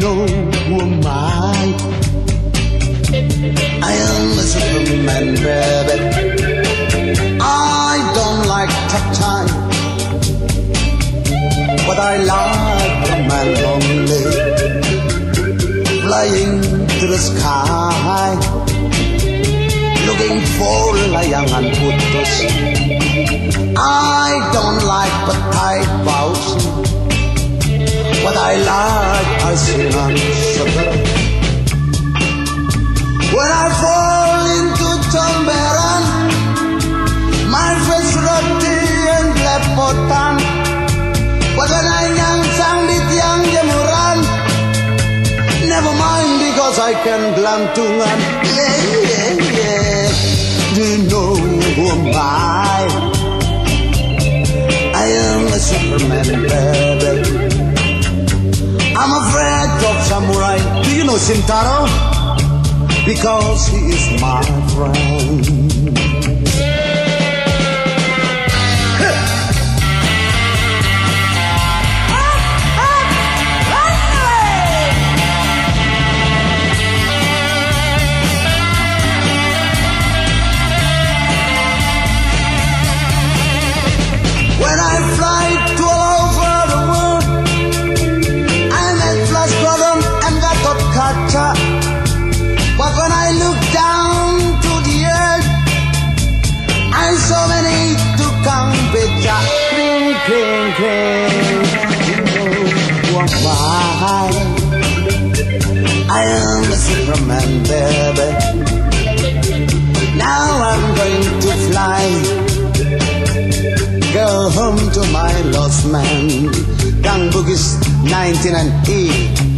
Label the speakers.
Speaker 1: know who am I? I am a Superman rabbit. I don't like tough time, but I like a man lonely, flying to the sky, looking for a young and I don't like but I bounce, but I like. On sugar. When I fall into Tomberan, my friends roti and lepotan. But when I young sang di tiang jemuran, never mind because I can gelantungan. Yeah, yeah, yeah. Do you know who am I? I am a Superman, baby. Because he is my friend. I am the Superman, baby. Now I'm going to fly go home to my lost man. Gang Boogies 99 E.